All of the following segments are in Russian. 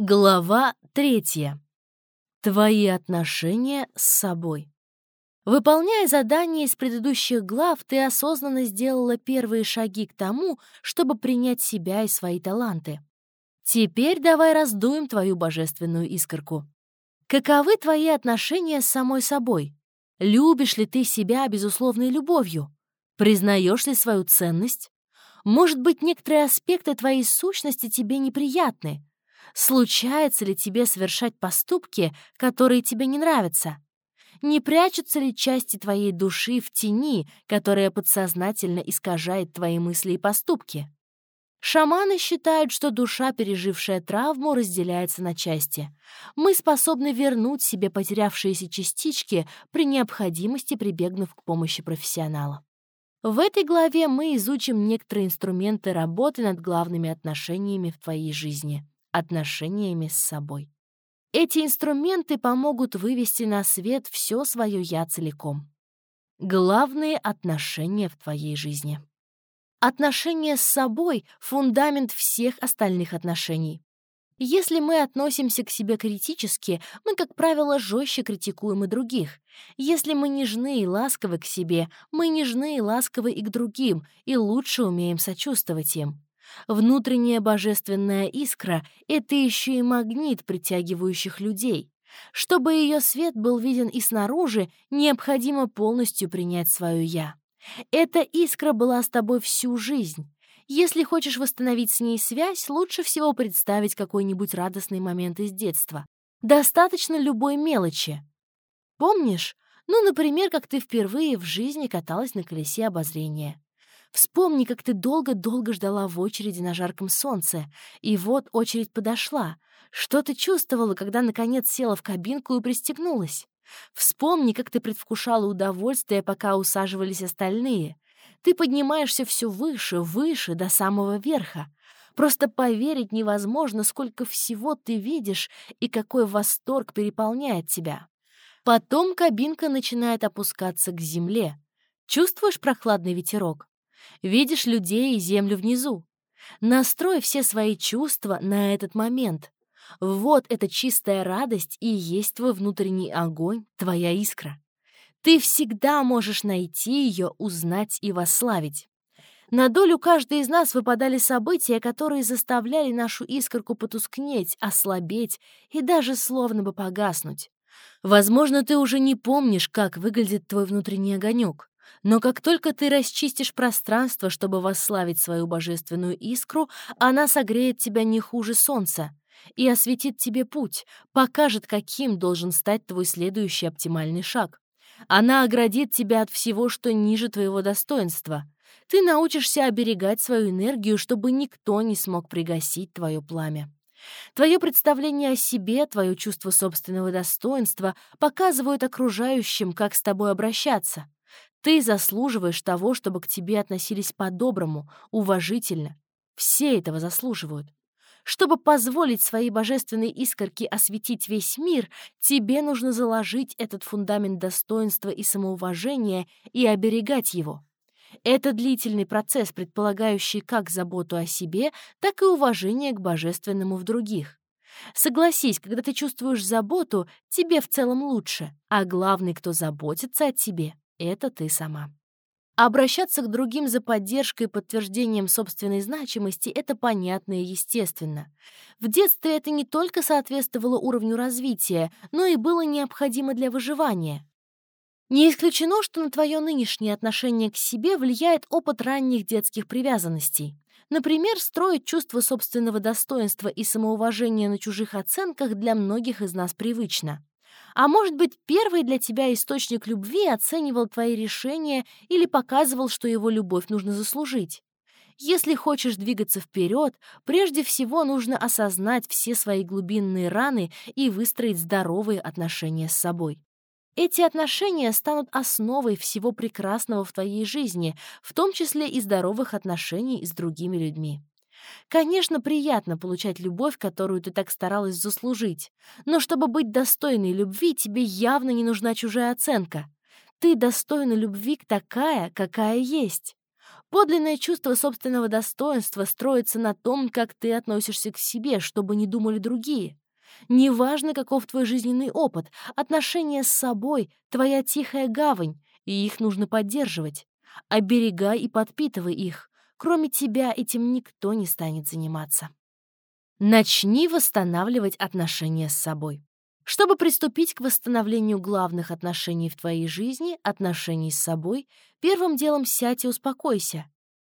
Глава третья. Твои отношения с собой. Выполняя задания из предыдущих глав, ты осознанно сделала первые шаги к тому, чтобы принять себя и свои таланты. Теперь давай раздуем твою божественную искорку. Каковы твои отношения с самой собой? Любишь ли ты себя безусловной любовью? Признаешь ли свою ценность? Может быть, некоторые аспекты твоей сущности тебе неприятны, Случается ли тебе совершать поступки, которые тебе не нравятся? Не прячутся ли части твоей души в тени, которая подсознательно искажает твои мысли и поступки? Шаманы считают, что душа, пережившая травму, разделяется на части. Мы способны вернуть себе потерявшиеся частички при необходимости, прибегнув к помощи профессионала. В этой главе мы изучим некоторые инструменты работы над главными отношениями в твоей жизни отношениями с собой. Эти инструменты помогут вывести на свет все свое «я» целиком. Главные отношения в твоей жизни. Отношения с собой — фундамент всех остальных отношений. Если мы относимся к себе критически, мы, как правило, жестче критикуем и других. Если мы нежны и ласковы к себе, мы нежны и ласковы и к другим, и лучше умеем сочувствовать им. Внутренняя божественная искра — это еще и магнит притягивающих людей. Чтобы ее свет был виден и снаружи, необходимо полностью принять свое «я». Эта искра была с тобой всю жизнь. Если хочешь восстановить с ней связь, лучше всего представить какой-нибудь радостный момент из детства. Достаточно любой мелочи. Помнишь? Ну, например, как ты впервые в жизни каталась на колесе обозрения. Вспомни, как ты долго-долго ждала в очереди на жарком солнце, и вот очередь подошла. Что ты чувствовала, когда наконец села в кабинку и пристегнулась? Вспомни, как ты предвкушала удовольствие, пока усаживались остальные. Ты поднимаешься все выше, выше, до самого верха. Просто поверить невозможно, сколько всего ты видишь и какой восторг переполняет тебя. Потом кабинка начинает опускаться к земле. Чувствуешь прохладный ветерок? Видишь людей и землю внизу. Настрой все свои чувства на этот момент. Вот эта чистая радость и есть твой внутренний огонь, твоя искра. Ты всегда можешь найти ее, узнать и восславить. На долю каждой из нас выпадали события, которые заставляли нашу искорку потускнеть, ослабеть и даже словно бы погаснуть. Возможно, ты уже не помнишь, как выглядит твой внутренний огонек. Но как только ты расчистишь пространство, чтобы восславить свою божественную искру, она согреет тебя не хуже солнца и осветит тебе путь, покажет, каким должен стать твой следующий оптимальный шаг. Она оградит тебя от всего, что ниже твоего достоинства. Ты научишься оберегать свою энергию, чтобы никто не смог пригасить твое пламя. Твое представление о себе, твое чувство собственного достоинства показывают окружающим, как с тобой обращаться. Ты заслуживаешь того, чтобы к тебе относились по-доброму, уважительно. Все этого заслуживают. Чтобы позволить своей божественной искорке осветить весь мир, тебе нужно заложить этот фундамент достоинства и самоуважения и оберегать его. Это длительный процесс, предполагающий как заботу о себе, так и уважение к божественному в других. Согласись, когда ты чувствуешь заботу, тебе в целом лучше, а главный, кто заботится о тебе, это ты сама. Обращаться к другим за поддержкой и подтверждением собственной значимости — это понятно и естественно. В детстве это не только соответствовало уровню развития, но и было необходимо для выживания. Не исключено, что на твое нынешнее отношение к себе влияет опыт ранних детских привязанностей. Например, строить чувство собственного достоинства и самоуважения на чужих оценках для многих из нас привычно. А может быть, первый для тебя источник любви оценивал твои решения или показывал, что его любовь нужно заслужить. Если хочешь двигаться вперед, прежде всего нужно осознать все свои глубинные раны и выстроить здоровые отношения с собой. Эти отношения станут основой всего прекрасного в твоей жизни, в том числе и здоровых отношений с другими людьми. Конечно, приятно получать любовь, которую ты так старалась заслужить, но чтобы быть достойной любви, тебе явно не нужна чужая оценка. Ты достойна любви такая, какая есть. Подлинное чувство собственного достоинства строится на том, как ты относишься к себе, чтобы не думали другие. Неважно, каков твой жизненный опыт, отношения с собой — твоя тихая гавань, и их нужно поддерживать. Оберегай и подпитывай их. Кроме тебя этим никто не станет заниматься. Начни восстанавливать отношения с собой. Чтобы приступить к восстановлению главных отношений в твоей жизни, отношений с собой, первым делом сядь и успокойся.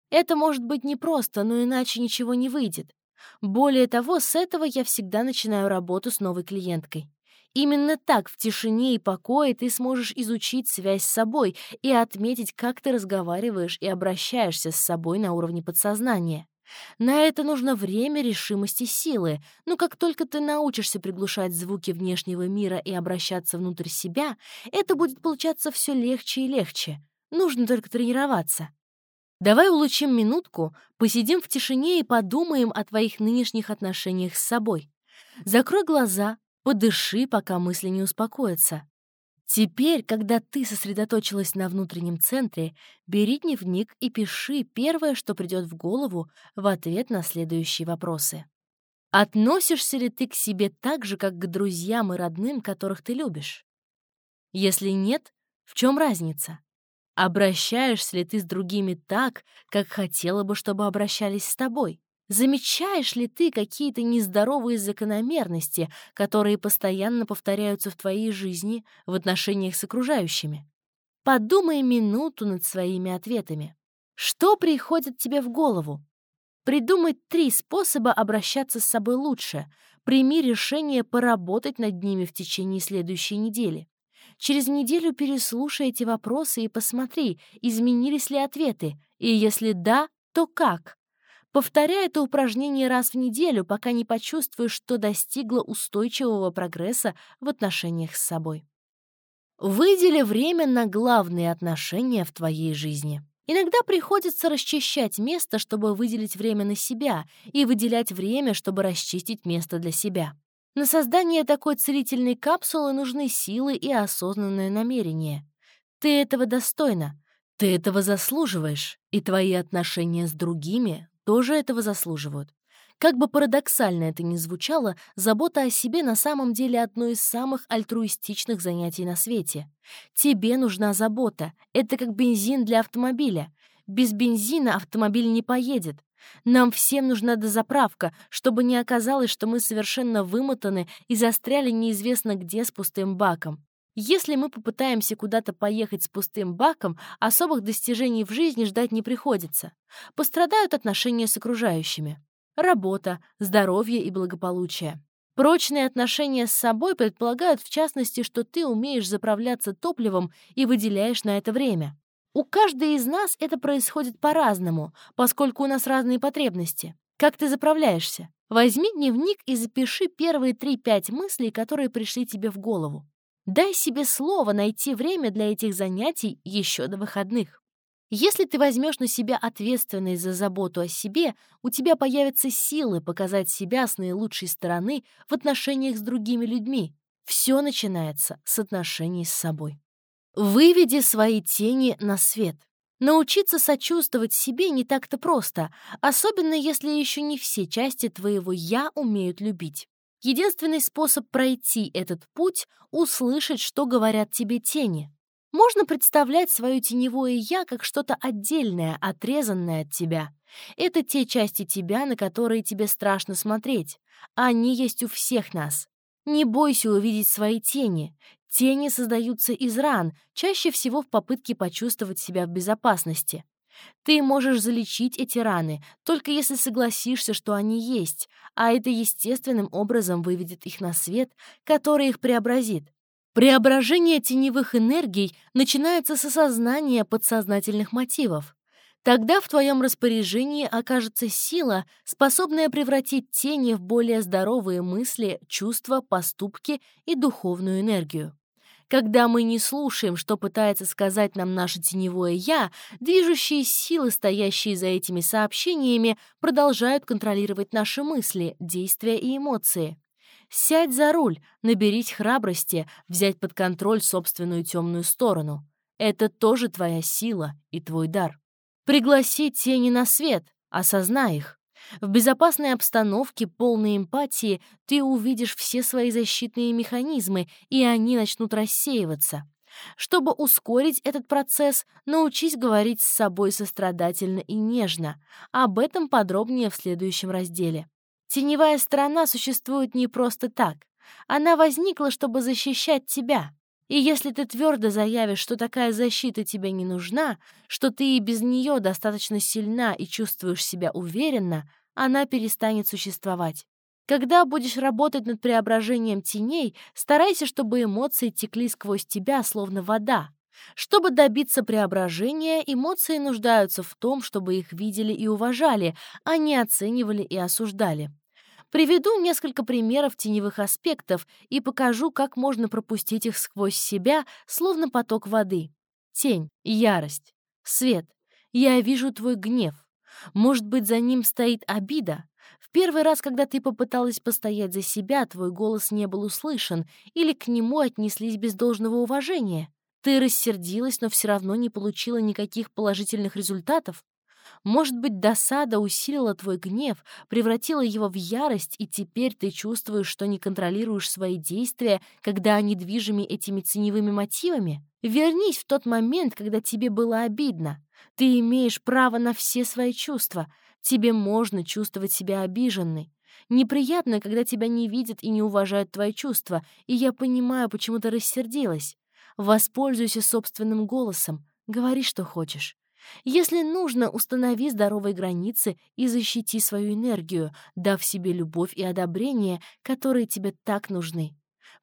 Это может быть непросто, но иначе ничего не выйдет. Более того, с этого я всегда начинаю работу с новой клиенткой. Именно так, в тишине и покое, ты сможешь изучить связь с собой и отметить, как ты разговариваешь и обращаешься с собой на уровне подсознания. На это нужно время, решимость и силы, но как только ты научишься приглушать звуки внешнего мира и обращаться внутрь себя, это будет получаться все легче и легче. Нужно только тренироваться. Давай улучшим минутку, посидим в тишине и подумаем о твоих нынешних отношениях с собой. Закрой глаза, подыши, пока мысли не успокоятся. Теперь, когда ты сосредоточилась на внутреннем центре, бери дневник и пиши первое, что придет в голову в ответ на следующие вопросы. Относишься ли ты к себе так же, как к друзьям и родным, которых ты любишь? Если нет, в чем разница? Обращаешься ли ты с другими так, как хотела бы, чтобы обращались с тобой? Замечаешь ли ты какие-то нездоровые закономерности, которые постоянно повторяются в твоей жизни в отношениях с окружающими? Подумай минуту над своими ответами. Что приходит тебе в голову? Придумай три способа обращаться с собой лучше. Прими решение поработать над ними в течение следующей недели. Через неделю переслушай эти вопросы и посмотри, изменились ли ответы, и если да, то как. Повторяй это упражнение раз в неделю, пока не почувствуешь, что достигла устойчивого прогресса в отношениях с собой. Выдели время на главные отношения в твоей жизни. Иногда приходится расчищать место, чтобы выделить время на себя, и выделять время, чтобы расчистить место для себя. На создание такой целительной капсулы нужны силы и осознанное намерение. Ты этого достойна, ты этого заслуживаешь, и твои отношения с другими тоже этого заслуживают. Как бы парадоксально это ни звучало, забота о себе на самом деле одно из самых альтруистичных занятий на свете. Тебе нужна забота. Это как бензин для автомобиля. Без бензина автомобиль не поедет. Нам всем нужна дозаправка, чтобы не оказалось, что мы совершенно вымотаны и застряли неизвестно где с пустым баком. Если мы попытаемся куда-то поехать с пустым баком, особых достижений в жизни ждать не приходится. Пострадают отношения с окружающими. Работа, здоровье и благополучие. Прочные отношения с собой предполагают, в частности, что ты умеешь заправляться топливом и выделяешь на это время. У каждой из нас это происходит по-разному, поскольку у нас разные потребности. Как ты заправляешься? Возьми дневник и запиши первые 3-5 мыслей, которые пришли тебе в голову. Дай себе слово найти время для этих занятий еще до выходных. Если ты возьмешь на себя ответственность за заботу о себе, у тебя появятся силы показать себя с наилучшей стороны в отношениях с другими людьми. Все начинается с отношений с собой. Выведи свои тени на свет. Научиться сочувствовать себе не так-то просто, особенно если еще не все части твоего «я» умеют любить. Единственный способ пройти этот путь — услышать, что говорят тебе тени. Можно представлять свое теневое «я» как что-то отдельное, отрезанное от тебя. Это те части тебя, на которые тебе страшно смотреть. Они есть у всех нас. Не бойся увидеть свои тени. Тени создаются из ран, чаще всего в попытке почувствовать себя в безопасности. Ты можешь залечить эти раны, только если согласишься, что они есть, а это естественным образом выведет их на свет, который их преобразит. Преображение теневых энергий начинается с осознания подсознательных мотивов. Тогда в твоем распоряжении окажется сила, способная превратить тени в более здоровые мысли, чувства, поступки и духовную энергию. Когда мы не слушаем, что пытается сказать нам наше теневое «я», движущие силы, стоящие за этими сообщениями, продолжают контролировать наши мысли, действия и эмоции. Сядь за руль, наберись храбрости, взять под контроль собственную темную сторону. Это тоже твоя сила и твой дар. Пригласи тени на свет, осознай их. В безопасной обстановке, полной эмпатии, ты увидишь все свои защитные механизмы, и они начнут рассеиваться. Чтобы ускорить этот процесс, научись говорить с собой сострадательно и нежно. Об этом подробнее в следующем разделе. Теневая сторона существует не просто так. Она возникла, чтобы защищать тебя. И если ты твердо заявишь, что такая защита тебе не нужна, что ты и без нее достаточно сильна и чувствуешь себя уверенно, она перестанет существовать. Когда будешь работать над преображением теней, старайся, чтобы эмоции текли сквозь тебя, словно вода. Чтобы добиться преображения, эмоции нуждаются в том, чтобы их видели и уважали, а не оценивали и осуждали. Приведу несколько примеров теневых аспектов и покажу, как можно пропустить их сквозь себя, словно поток воды. Тень, ярость, свет. Я вижу твой гнев. Может быть, за ним стоит обида? В первый раз, когда ты попыталась постоять за себя, твой голос не был услышан, или к нему отнеслись без должного уважения. Ты рассердилась, но все равно не получила никаких положительных результатов. Может быть, досада усилила твой гнев, превратила его в ярость, и теперь ты чувствуешь, что не контролируешь свои действия, когда они движимы этими ценевыми мотивами? Вернись в тот момент, когда тебе было обидно. Ты имеешь право на все свои чувства. Тебе можно чувствовать себя обиженной. Неприятно, когда тебя не видят и не уважают твои чувства, и я понимаю, почему ты рассердилась. Воспользуйся собственным голосом, говори, что хочешь. Если нужно, установи здоровые границы и защити свою энергию, дав себе любовь и одобрение, которые тебе так нужны.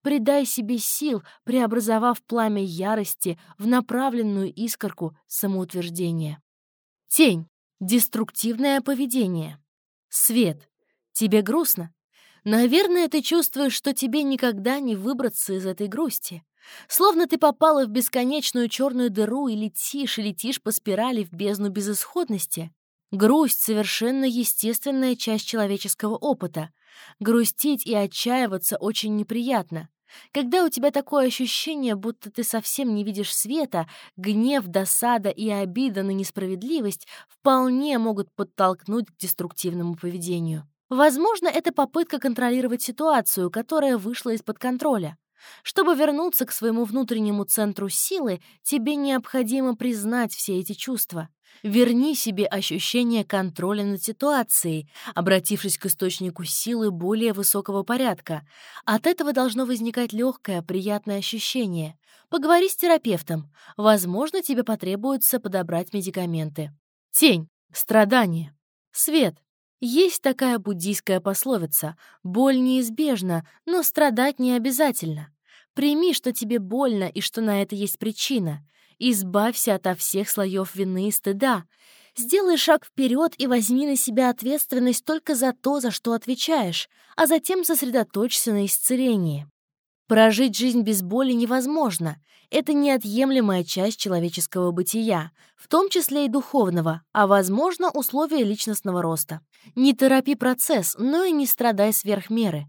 Придай себе сил, преобразовав пламя ярости в направленную искорку самоутверждения. Тень. Деструктивное поведение. Свет. Тебе грустно? Наверное, ты чувствуешь, что тебе никогда не выбраться из этой грусти. Словно ты попала в бесконечную черную дыру и летишь, и летишь по спирали в бездну безысходности. Грусть — совершенно естественная часть человеческого опыта. Грустить и отчаиваться очень неприятно. Когда у тебя такое ощущение, будто ты совсем не видишь света, гнев, досада и обида на несправедливость вполне могут подтолкнуть к деструктивному поведению. Возможно, это попытка контролировать ситуацию, которая вышла из-под контроля. Чтобы вернуться к своему внутреннему центру силы, тебе необходимо признать все эти чувства. Верни себе ощущение контроля над ситуацией, обратившись к источнику силы более высокого порядка. От этого должно возникать легкое, приятное ощущение. Поговори с терапевтом. Возможно, тебе потребуется подобрать медикаменты. Тень. Страдание. Свет. Есть такая буддийская пословица «боль неизбежна, но страдать не обязательно». Прими, что тебе больно и что на это есть причина. Избавься ото всех слоев вины и стыда. Сделай шаг вперед и возьми на себя ответственность только за то, за что отвечаешь, а затем сосредоточься на исцелении. Прожить жизнь без боли невозможно. Это неотъемлемая часть человеческого бытия, в том числе и духовного, а, возможно, условия личностного роста. Не торопи процесс, но и не страдай сверх меры.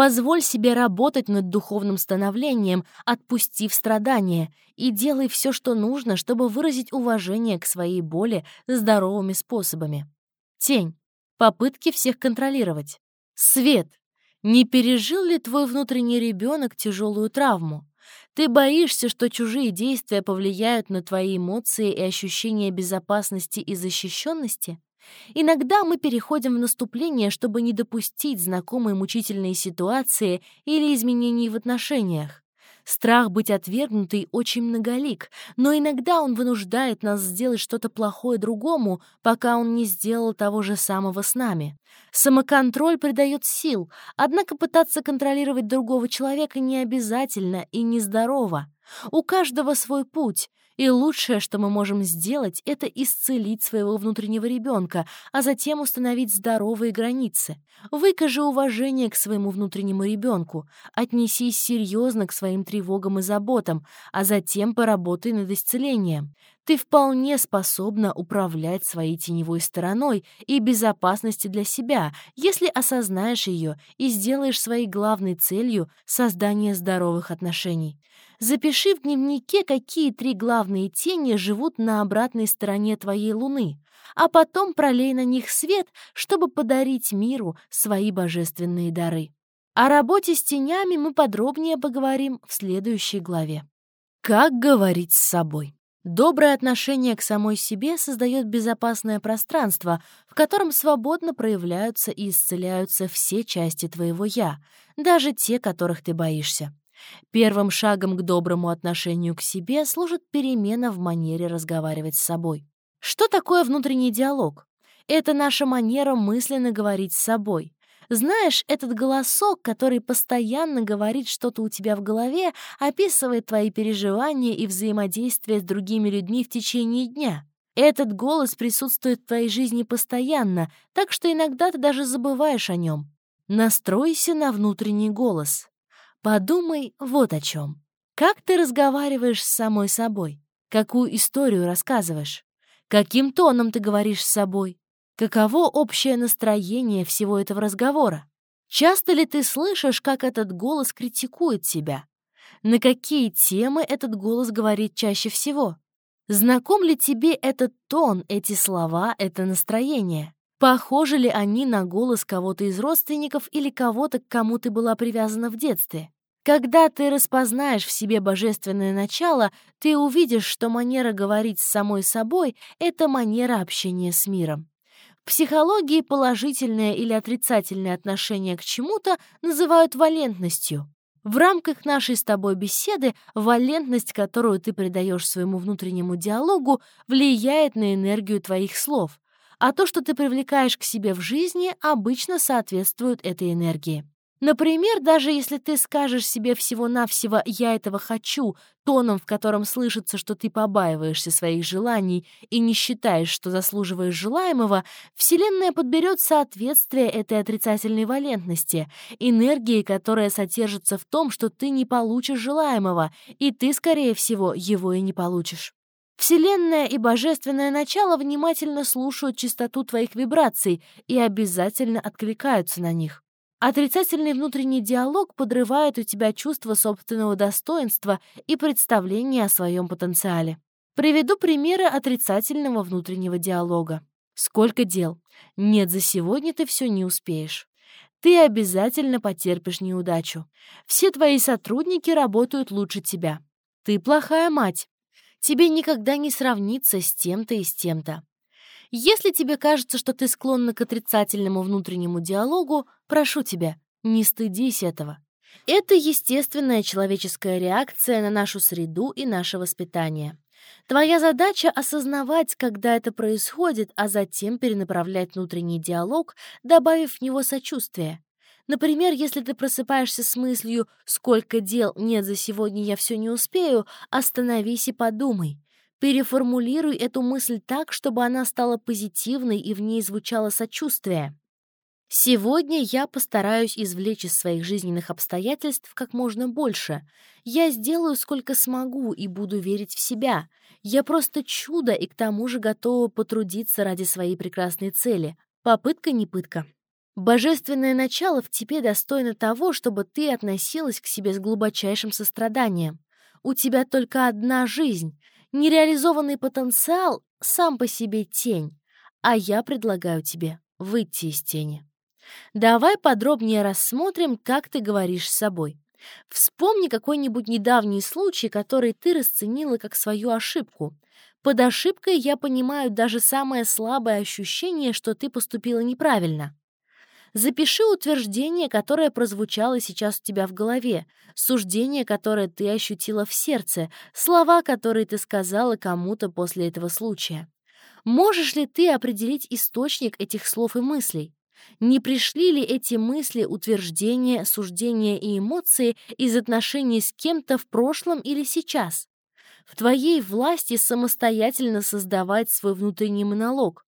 Позволь себе работать над духовным становлением, отпустив страдания, и делай все, что нужно, чтобы выразить уважение к своей боли здоровыми способами. Тень. Попытки всех контролировать. Свет. Не пережил ли твой внутренний ребенок тяжелую травму? Ты боишься, что чужие действия повлияют на твои эмоции и ощущение безопасности и защищенности? Иногда мы переходим в наступление, чтобы не допустить знакомые мучительные ситуации или изменений в отношениях. Страх быть отвергнутой очень многолик, но иногда он вынуждает нас сделать что-то плохое другому, пока он не сделал того же самого с нами. Самоконтроль придает сил, однако пытаться контролировать другого человека не обязательно и нездорово. У каждого свой путь, и лучшее, что мы можем сделать, это исцелить своего внутреннего ребенка, а затем установить здоровые границы. Выкажи уважение к своему внутреннему ребенку, отнесись серьезно к своим тревогам и заботам, а затем поработай над исцелением. ты вполне способна управлять своей теневой стороной и безопасностью для себя, если осознаешь ее и сделаешь своей главной целью создание здоровых отношений. Запиши в дневнике, какие три главные тени живут на обратной стороне твоей луны, а потом пролей на них свет, чтобы подарить миру свои божественные дары. О работе с тенями мы подробнее поговорим в следующей главе. Как говорить с собой? Доброе отношение к самой себе создает безопасное пространство, в котором свободно проявляются и исцеляются все части твоего «я», даже те, которых ты боишься. Первым шагом к доброму отношению к себе служит перемена в манере разговаривать с собой. Что такое внутренний диалог? Это наша манера мысленно говорить с собой. Знаешь, этот голосок, который постоянно говорит что-то у тебя в голове, описывает твои переживания и взаимодействие с другими людьми в течение дня. Этот голос присутствует в твоей жизни постоянно, так что иногда ты даже забываешь о нем. Настройся на внутренний голос. Подумай вот о чем. Как ты разговариваешь с самой собой? Какую историю рассказываешь? Каким тоном ты говоришь с собой? Каково общее настроение всего этого разговора? Часто ли ты слышишь, как этот голос критикует тебя? На какие темы этот голос говорит чаще всего? Знаком ли тебе этот тон, эти слова, это настроение? Похожи ли они на голос кого-то из родственников или кого-то, к кому ты была привязана в детстве? Когда ты распознаешь в себе божественное начало, ты увидишь, что манера говорить с самой собой — это манера общения с миром. В психологии положительное или отрицательное отношение к чему-то называют валентностью. В рамках нашей с тобой беседы валентность, которую ты придаешь своему внутреннему диалогу, влияет на энергию твоих слов, а то, что ты привлекаешь к себе в жизни, обычно соответствует этой энергии. Например, даже если ты скажешь себе всего-навсего «я этого хочу», тоном, в котором слышится, что ты побаиваешься своих желаний и не считаешь, что заслуживаешь желаемого, Вселенная подберет соответствие этой отрицательной валентности, энергии, которая содержится в том, что ты не получишь желаемого, и ты, скорее всего, его и не получишь. Вселенная и божественное начало внимательно слушают частоту твоих вибраций и обязательно откликаются на них. Отрицательный внутренний диалог подрывает у тебя чувство собственного достоинства и представление о своем потенциале. Приведу примеры отрицательного внутреннего диалога. Сколько дел? Нет, за сегодня ты все не успеешь. Ты обязательно потерпишь неудачу. Все твои сотрудники работают лучше тебя. Ты плохая мать. Тебе никогда не сравниться с тем-то и с тем-то. Если тебе кажется, что ты склонна к отрицательному внутреннему диалогу, прошу тебя, не стыдись этого. Это естественная человеческая реакция на нашу среду и наше воспитание. Твоя задача — осознавать, когда это происходит, а затем перенаправлять внутренний диалог, добавив в него сочувствие. Например, если ты просыпаешься с мыслью «сколько дел, нет, за сегодня я все не успею», остановись и подумай — Переформулируй эту мысль так, чтобы она стала позитивной и в ней звучало сочувствие. Сегодня я постараюсь извлечь из своих жизненных обстоятельств как можно больше. Я сделаю сколько смогу и буду верить в себя. Я просто чудо и к тому же готова потрудиться ради своей прекрасной цели. Попытка не пытка. Божественное начало в тебе достойно того, чтобы ты относилась к себе с глубочайшим состраданием. У тебя только одна жизнь. Нереализованный потенциал сам по себе тень, а я предлагаю тебе выйти из тени. Давай подробнее рассмотрим, как ты говоришь с собой. Вспомни какой-нибудь недавний случай, который ты расценила как свою ошибку. Под ошибкой я понимаю даже самое слабое ощущение, что ты поступила неправильно. Запиши утверждение, которое прозвучало сейчас у тебя в голове, суждение, которое ты ощутила в сердце, слова, которые ты сказала кому-то после этого случая. Можешь ли ты определить источник этих слов и мыслей? Не пришли ли эти мысли, утверждения, суждения и эмоции из отношений с кем-то в прошлом или сейчас? В твоей власти самостоятельно создавать свой внутренний монолог.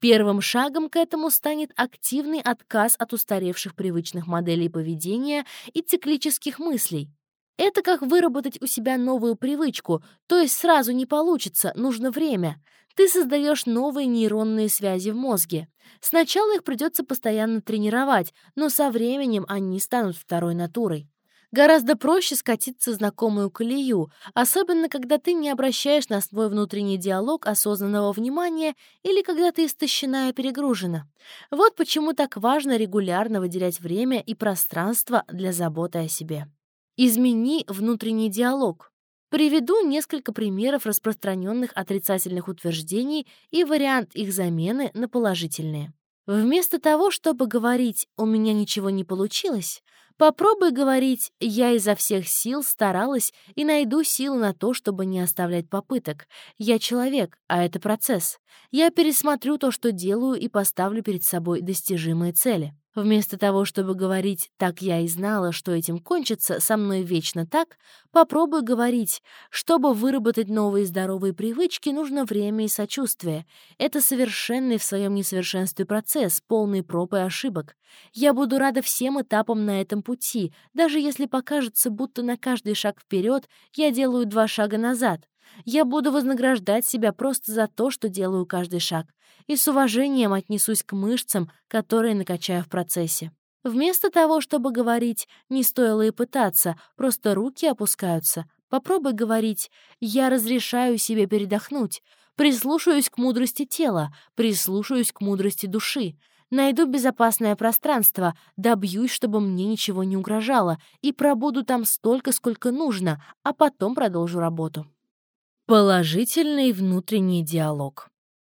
Первым шагом к этому станет активный отказ от устаревших привычных моделей поведения и циклических мыслей. Это как выработать у себя новую привычку, то есть сразу не получится, нужно время. Ты создаешь новые нейронные связи в мозге. Сначала их придется постоянно тренировать, но со временем они станут второй натурой. Гораздо проще скатиться в знакомую колею, особенно когда ты не обращаешь на свой внутренний диалог осознанного внимания или когда ты истощена и перегружена. Вот почему так важно регулярно выделять время и пространство для заботы о себе. Измени внутренний диалог. Приведу несколько примеров распространенных отрицательных утверждений и вариант их замены на положительные. Вместо того, чтобы говорить «у меня ничего не получилось», Попробуй говорить «я изо всех сил старалась и найду силы на то, чтобы не оставлять попыток. Я человек, а это процесс. Я пересмотрю то, что делаю, и поставлю перед собой достижимые цели». Вместо того, чтобы говорить «так я и знала, что этим кончится, со мной вечно так», попробуй говорить «чтобы выработать новые здоровые привычки, нужно время и сочувствие. Это совершенный в своем несовершенстве процесс, полный проб и ошибок. Я буду рада всем этапам на этом пути, даже если покажется, будто на каждый шаг вперед я делаю два шага назад. Я буду вознаграждать себя просто за то, что делаю каждый шаг, и с уважением отнесусь к мышцам, которые накачаю в процессе. Вместо того, чтобы говорить «не стоило и пытаться», просто руки опускаются, попробуй говорить «я разрешаю себе передохнуть», прислушаюсь к мудрости тела, прислушаюсь к мудрости души, найду безопасное пространство, добьюсь, чтобы мне ничего не угрожало, и пробуду там столько, сколько нужно, а потом продолжу работу. Положительный внутренний диалог.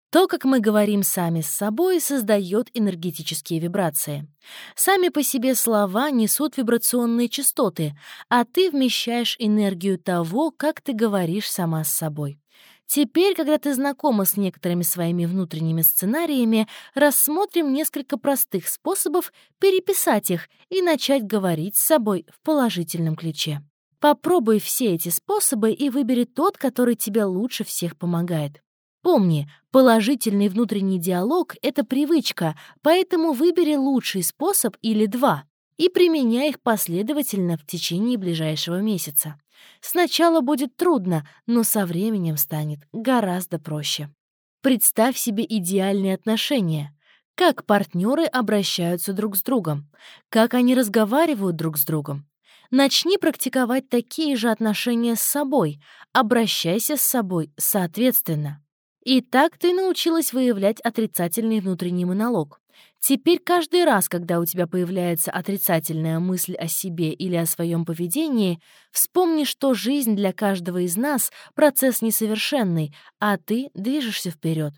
То, как мы говорим сами с собой, создает энергетические вибрации. Сами по себе слова несут вибрационные частоты, а ты вмещаешь энергию того, как ты говоришь сама с собой. Теперь, когда ты знакома с некоторыми своими внутренними сценариями, рассмотрим несколько простых способов переписать их и начать говорить с собой в положительном ключе. Попробуй все эти способы и выбери тот, который тебе лучше всех помогает. Помни, положительный внутренний диалог — это привычка, поэтому выбери лучший способ или два и применяй их последовательно в течение ближайшего месяца. Сначала будет трудно, но со временем станет гораздо проще. Представь себе идеальные отношения. Как партнеры обращаются друг с другом, как они разговаривают друг с другом, Начни практиковать такие же отношения с собой, обращайся с собой соответственно. И так ты научилась выявлять отрицательный внутренний монолог. Теперь каждый раз, когда у тебя появляется отрицательная мысль о себе или о своем поведении, вспомни, что жизнь для каждого из нас — процесс несовершенный, а ты движешься вперед.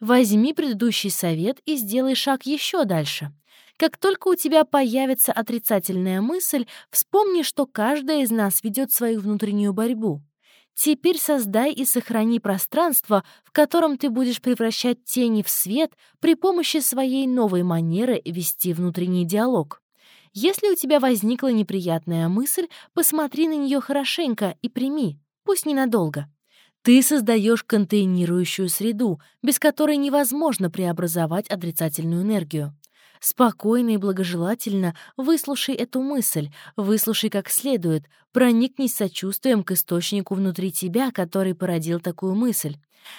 Возьми предыдущий совет и сделай шаг еще дальше. Как только у тебя появится отрицательная мысль, вспомни, что каждая из нас ведет свою внутреннюю борьбу. Теперь создай и сохрани пространство, в котором ты будешь превращать тени в свет при помощи своей новой манеры вести внутренний диалог. Если у тебя возникла неприятная мысль, посмотри на нее хорошенько и прими, пусть ненадолго. Ты создаешь контейнирующую среду, без которой невозможно преобразовать отрицательную энергию. Спокойно и благожелательно выслушай эту мысль, выслушай как следует, проникнись сочувствием к источнику внутри тебя, который породил такую мысль.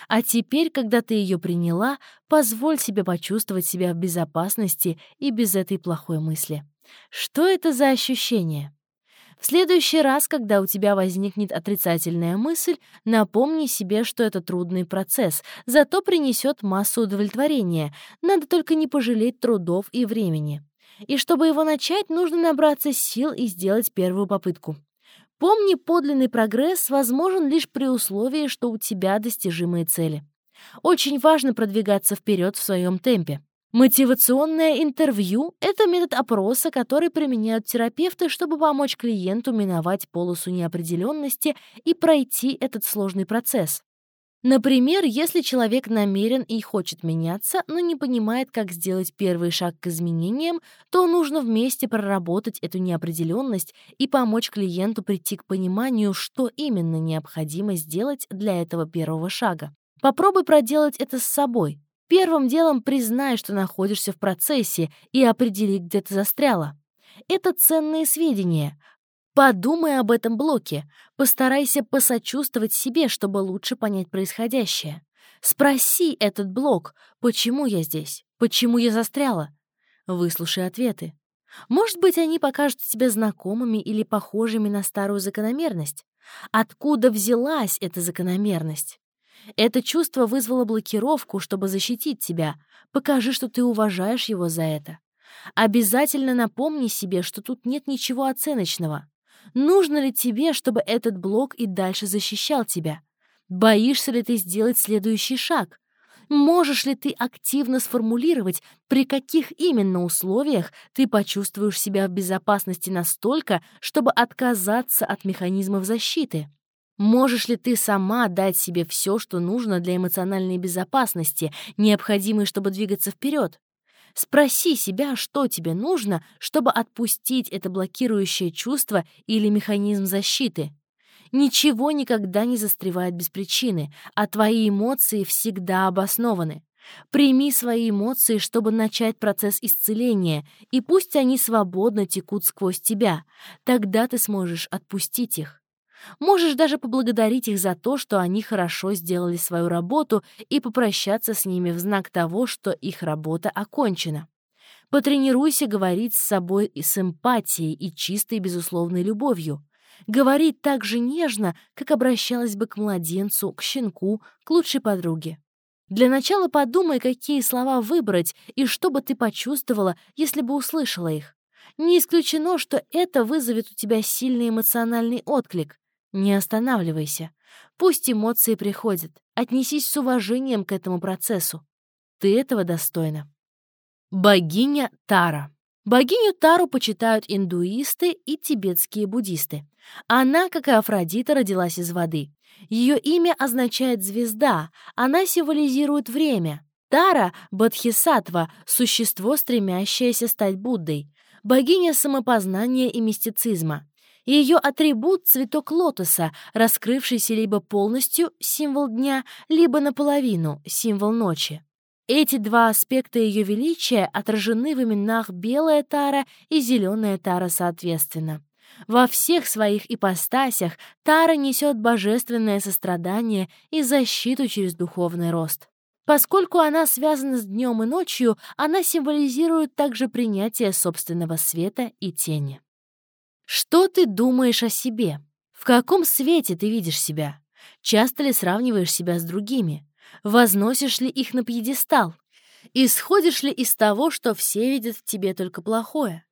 А теперь, когда ты ее приняла, позволь себе почувствовать себя в безопасности и без этой плохой мысли. Что это за ощущение? В следующий раз, когда у тебя возникнет отрицательная мысль, напомни себе, что это трудный процесс, зато принесет массу удовлетворения. Надо только не пожалеть трудов и времени. И чтобы его начать, нужно набраться сил и сделать первую попытку. Помни, подлинный прогресс возможен лишь при условии, что у тебя достижимые цели. Очень важно продвигаться вперед в своем темпе. Мотивационное интервью — это метод опроса, который применяют терапевты, чтобы помочь клиенту миновать полосу неопределенности и пройти этот сложный процесс. Например, если человек намерен и хочет меняться, но не понимает, как сделать первый шаг к изменениям, то нужно вместе проработать эту неопределенность и помочь клиенту прийти к пониманию, что именно необходимо сделать для этого первого шага. Попробуй проделать это с собой. Первым делом признай, что находишься в процессе, и определи, где ты застряла. Это ценные сведения. Подумай об этом блоке. Постарайся посочувствовать себе, чтобы лучше понять происходящее. Спроси этот блок, почему я здесь, почему я застряла. Выслушай ответы. Может быть, они покажутся тебе знакомыми или похожими на старую закономерность. Откуда взялась эта закономерность? Это чувство вызвало блокировку, чтобы защитить тебя. Покажи, что ты уважаешь его за это. Обязательно напомни себе, что тут нет ничего оценочного. Нужно ли тебе, чтобы этот блок и дальше защищал тебя? Боишься ли ты сделать следующий шаг? Можешь ли ты активно сформулировать, при каких именно условиях ты почувствуешь себя в безопасности настолько, чтобы отказаться от механизмов защиты? Можешь ли ты сама дать себе все, что нужно для эмоциональной безопасности, необходимой, чтобы двигаться вперед? Спроси себя, что тебе нужно, чтобы отпустить это блокирующее чувство или механизм защиты. Ничего никогда не застревает без причины, а твои эмоции всегда обоснованы. Прими свои эмоции, чтобы начать процесс исцеления, и пусть они свободно текут сквозь тебя. Тогда ты сможешь отпустить их. Можешь даже поблагодарить их за то, что они хорошо сделали свою работу, и попрощаться с ними в знак того, что их работа окончена. Потренируйся говорить с собой и с эмпатией и чистой безусловной любовью. Говорить так же нежно, как обращалась бы к младенцу, к щенку, к лучшей подруге. Для начала подумай, какие слова выбрать и что бы ты почувствовала, если бы услышала их. Не исключено, что это вызовет у тебя сильный эмоциональный отклик. Не останавливайся. Пусть эмоции приходят. Отнесись с уважением к этому процессу. Ты этого достойна. Богиня Тара. Богиню Тару почитают индуисты и тибетские буддисты. Она, как и Афродита, родилась из воды. Ее имя означает «звезда», она символизирует время. Тара — Бодхисаттва, существо, стремящееся стать Буддой. Богиня самопознания и мистицизма. Ее атрибут — цветок лотоса, раскрывшийся либо полностью — символ дня, либо наполовину — символ ночи. Эти два аспекта ее величия отражены в именах белая тара и зеленая тара соответственно. Во всех своих ипостасях Тара несет божественное сострадание и защиту через духовный рост. Поскольку она связана с днем и ночью, она символизирует также принятие собственного света и тени. Что ты думаешь о себе? В каком свете ты видишь себя? Часто ли сравниваешь себя с другими? Возносишь ли их на пьедестал? Исходишь ли из того, что все видят в тебе только плохое?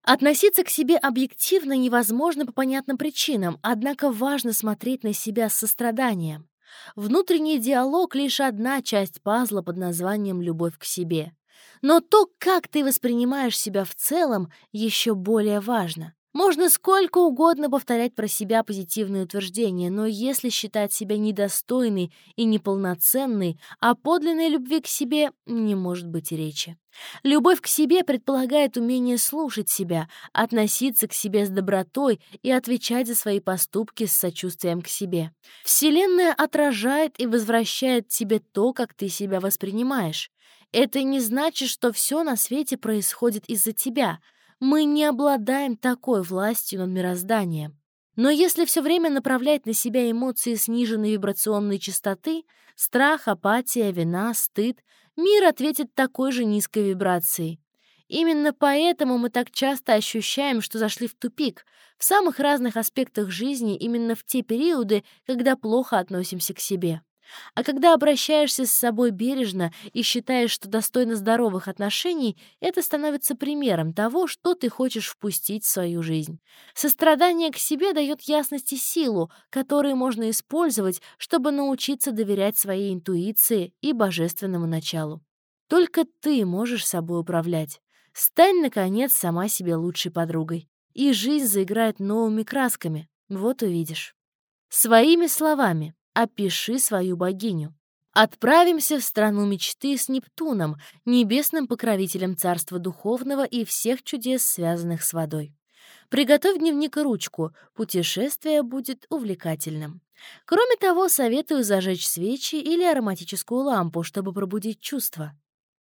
Относиться к себе объективно невозможно по понятным причинам, однако важно смотреть на себя с состраданием. Внутренний диалог — лишь одна часть пазла под названием «любовь к себе». Но то, как ты воспринимаешь себя в целом, еще более важно. Можно сколько угодно повторять про себя позитивные утверждения, но если считать себя недостойной и неполноценной, о подлинной любви к себе не может быть и речи. Любовь к себе предполагает умение слушать себя, относиться к себе с добротой и отвечать за свои поступки с сочувствием к себе. Вселенная отражает и возвращает тебе то, как ты себя воспринимаешь. Это не значит, что все на свете происходит из-за тебя — мы не обладаем такой властью над мирозданием. Но если все время направлять на себя эмоции сниженной вибрационной частоты, страх, апатия, вина, стыд, мир ответит такой же низкой вибрацией. Именно поэтому мы так часто ощущаем, что зашли в тупик в самых разных аспектах жизни именно в те периоды, когда плохо относимся к себе. А когда обращаешься с собой бережно и считаешь, что достойно здоровых отношений, это становится примером того, что ты хочешь впустить в свою жизнь. Сострадание к себе дает ясность и силу, которые можно использовать, чтобы научиться доверять своей интуиции и божественному началу. Только ты можешь собой управлять. Стань, наконец, сама себе лучшей подругой. И жизнь заиграет новыми красками. Вот увидишь. Своими словами. Опиши свою богиню. Отправимся в страну мечты с Нептуном, небесным покровителем царства духовного и всех чудес, связанных с водой. Приготовь дневник и ручку, путешествие будет увлекательным. Кроме того, советую зажечь свечи или ароматическую лампу, чтобы пробудить чувства.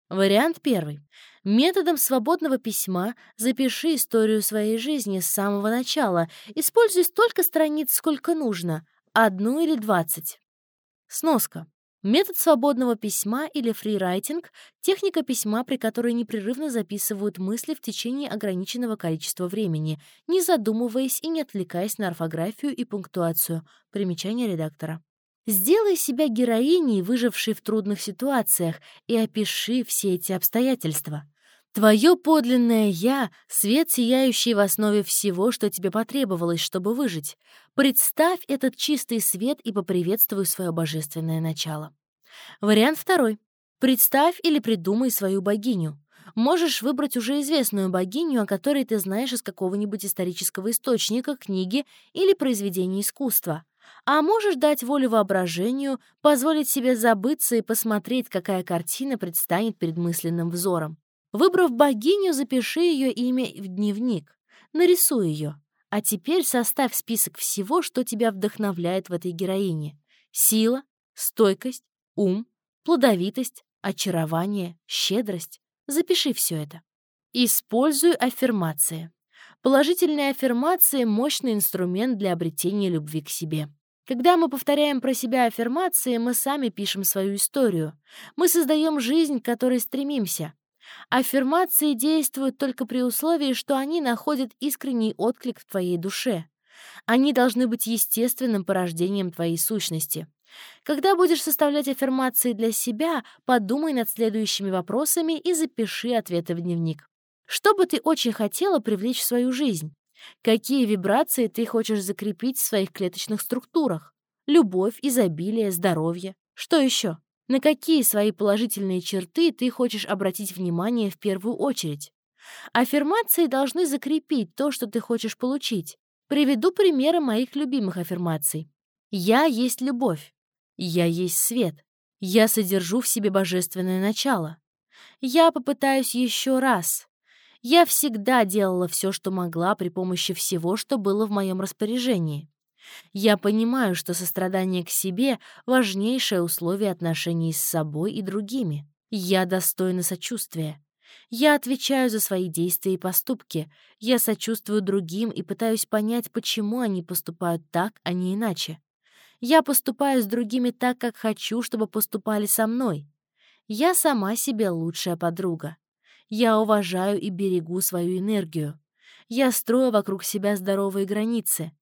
Вариант первый. Методом свободного письма запиши историю своей жизни с самого начала. Используй столько страниц, сколько нужно. Одну или двадцать. Сноска. Метод свободного письма или фрирайтинг — техника письма, при которой непрерывно записывают мысли в течение ограниченного количества времени, не задумываясь и не отвлекаясь на орфографию и пунктуацию. Примечание редактора. Сделай себя героиней, выжившей в трудных ситуациях, и опиши все эти обстоятельства. Твое подлинное «я» — свет, сияющий в основе всего, что тебе потребовалось, чтобы выжить. Представь этот чистый свет и поприветствуй свое божественное начало. Вариант второй. Представь или придумай свою богиню. Можешь выбрать уже известную богиню, о которой ты знаешь из какого-нибудь исторического источника, книги или произведения искусства. А можешь дать волю воображению, позволить себе забыться и посмотреть, какая картина предстанет перед мысленным взором. Выбрав богиню, запиши ее имя в дневник. Нарисуй ее. А теперь составь список всего, что тебя вдохновляет в этой героине. Сила, стойкость, ум, плодовитость, очарование, щедрость. Запиши все это. Используй аффирмации. Положительные аффирмации — мощный инструмент для обретения любви к себе. Когда мы повторяем про себя аффирмации, мы сами пишем свою историю. Мы создаем жизнь, к которой стремимся. Аффирмации действуют только при условии, что они находят искренний отклик в твоей душе. Они должны быть естественным порождением твоей сущности. Когда будешь составлять аффирмации для себя, подумай над следующими вопросами и запиши ответы в дневник. Что бы ты очень хотела привлечь в свою жизнь? Какие вибрации ты хочешь закрепить в своих клеточных структурах? Любовь, изобилие, здоровье. Что еще? На какие свои положительные черты ты хочешь обратить внимание в первую очередь? Аффирмации должны закрепить то, что ты хочешь получить. Приведу примеры моих любимых аффирмаций. «Я есть любовь», «Я есть свет», «Я содержу в себе божественное начало», «Я попытаюсь еще раз», «Я всегда делала все, что могла при помощи всего, что было в моем распоряжении», я понимаю, что сострадание к себе — важнейшее условие отношений с собой и другими. Я достойна сочувствия. Я отвечаю за свои действия и поступки. Я сочувствую другим и пытаюсь понять, почему они поступают так, а не иначе. Я поступаю с другими так, как хочу, чтобы поступали со мной. Я сама себе лучшая подруга. Я уважаю и берегу свою энергию. Я строю вокруг себя здоровые границы.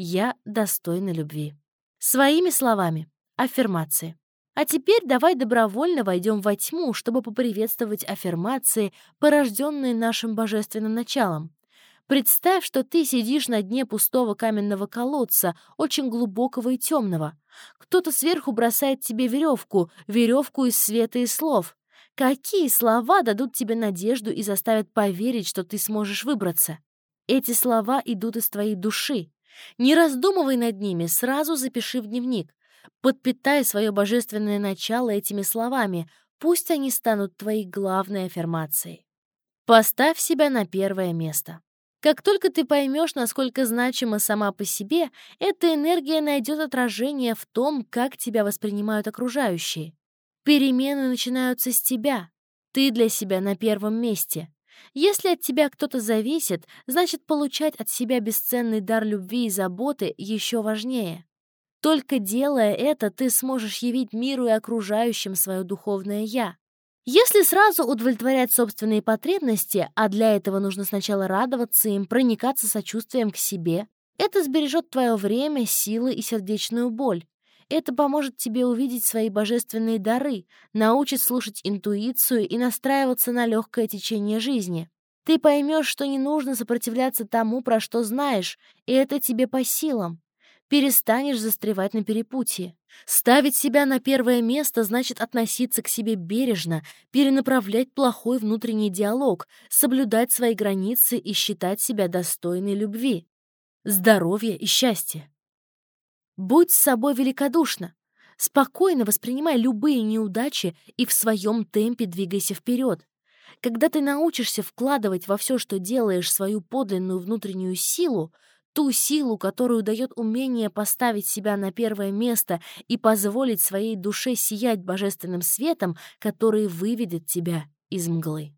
Я достойна любви. Своими словами. Аффирмации. А теперь давай добровольно войдем во тьму, чтобы поприветствовать аффирмации, порожденные нашим божественным началом. Представь, что ты сидишь на дне пустого каменного колодца, очень глубокого и темного. Кто-то сверху бросает тебе веревку, веревку из света и слов. Какие слова дадут тебе надежду и заставят поверить, что ты сможешь выбраться? Эти слова идут из твоей души, не раздумывай над ними, сразу запиши в дневник. Подпитай свое божественное начало этими словами, пусть они станут твоей главной аффирмацией. Поставь себя на первое место. Как только ты поймешь, насколько значима сама по себе, эта энергия найдет отражение в том, как тебя воспринимают окружающие. Перемены начинаются с тебя. Ты для себя на первом месте. Если от тебя кто-то зависит, значит, получать от себя бесценный дар любви и заботы еще важнее. Только делая это, ты сможешь явить миру и окружающим свое духовное «я». Если сразу удовлетворять собственные потребности, а для этого нужно сначала радоваться им, проникаться сочувствием к себе, это сбережет твое время, силы и сердечную боль. Это поможет тебе увидеть свои божественные дары, научит слушать интуицию и настраиваться на легкое течение жизни. Ты поймешь, что не нужно сопротивляться тому, про что знаешь, и это тебе по силам. Перестанешь застревать на перепутье. Ставить себя на первое место значит относиться к себе бережно, перенаправлять плохой внутренний диалог, соблюдать свои границы и считать себя достойной любви, здоровья и счастья. Будь с собой великодушна. Спокойно воспринимай любые неудачи и в своем темпе двигайся вперед. Когда ты научишься вкладывать во все, что делаешь, свою подлинную внутреннюю силу, ту силу, которую дает умение поставить себя на первое место и позволить своей душе сиять божественным светом, который выведет тебя из мглы.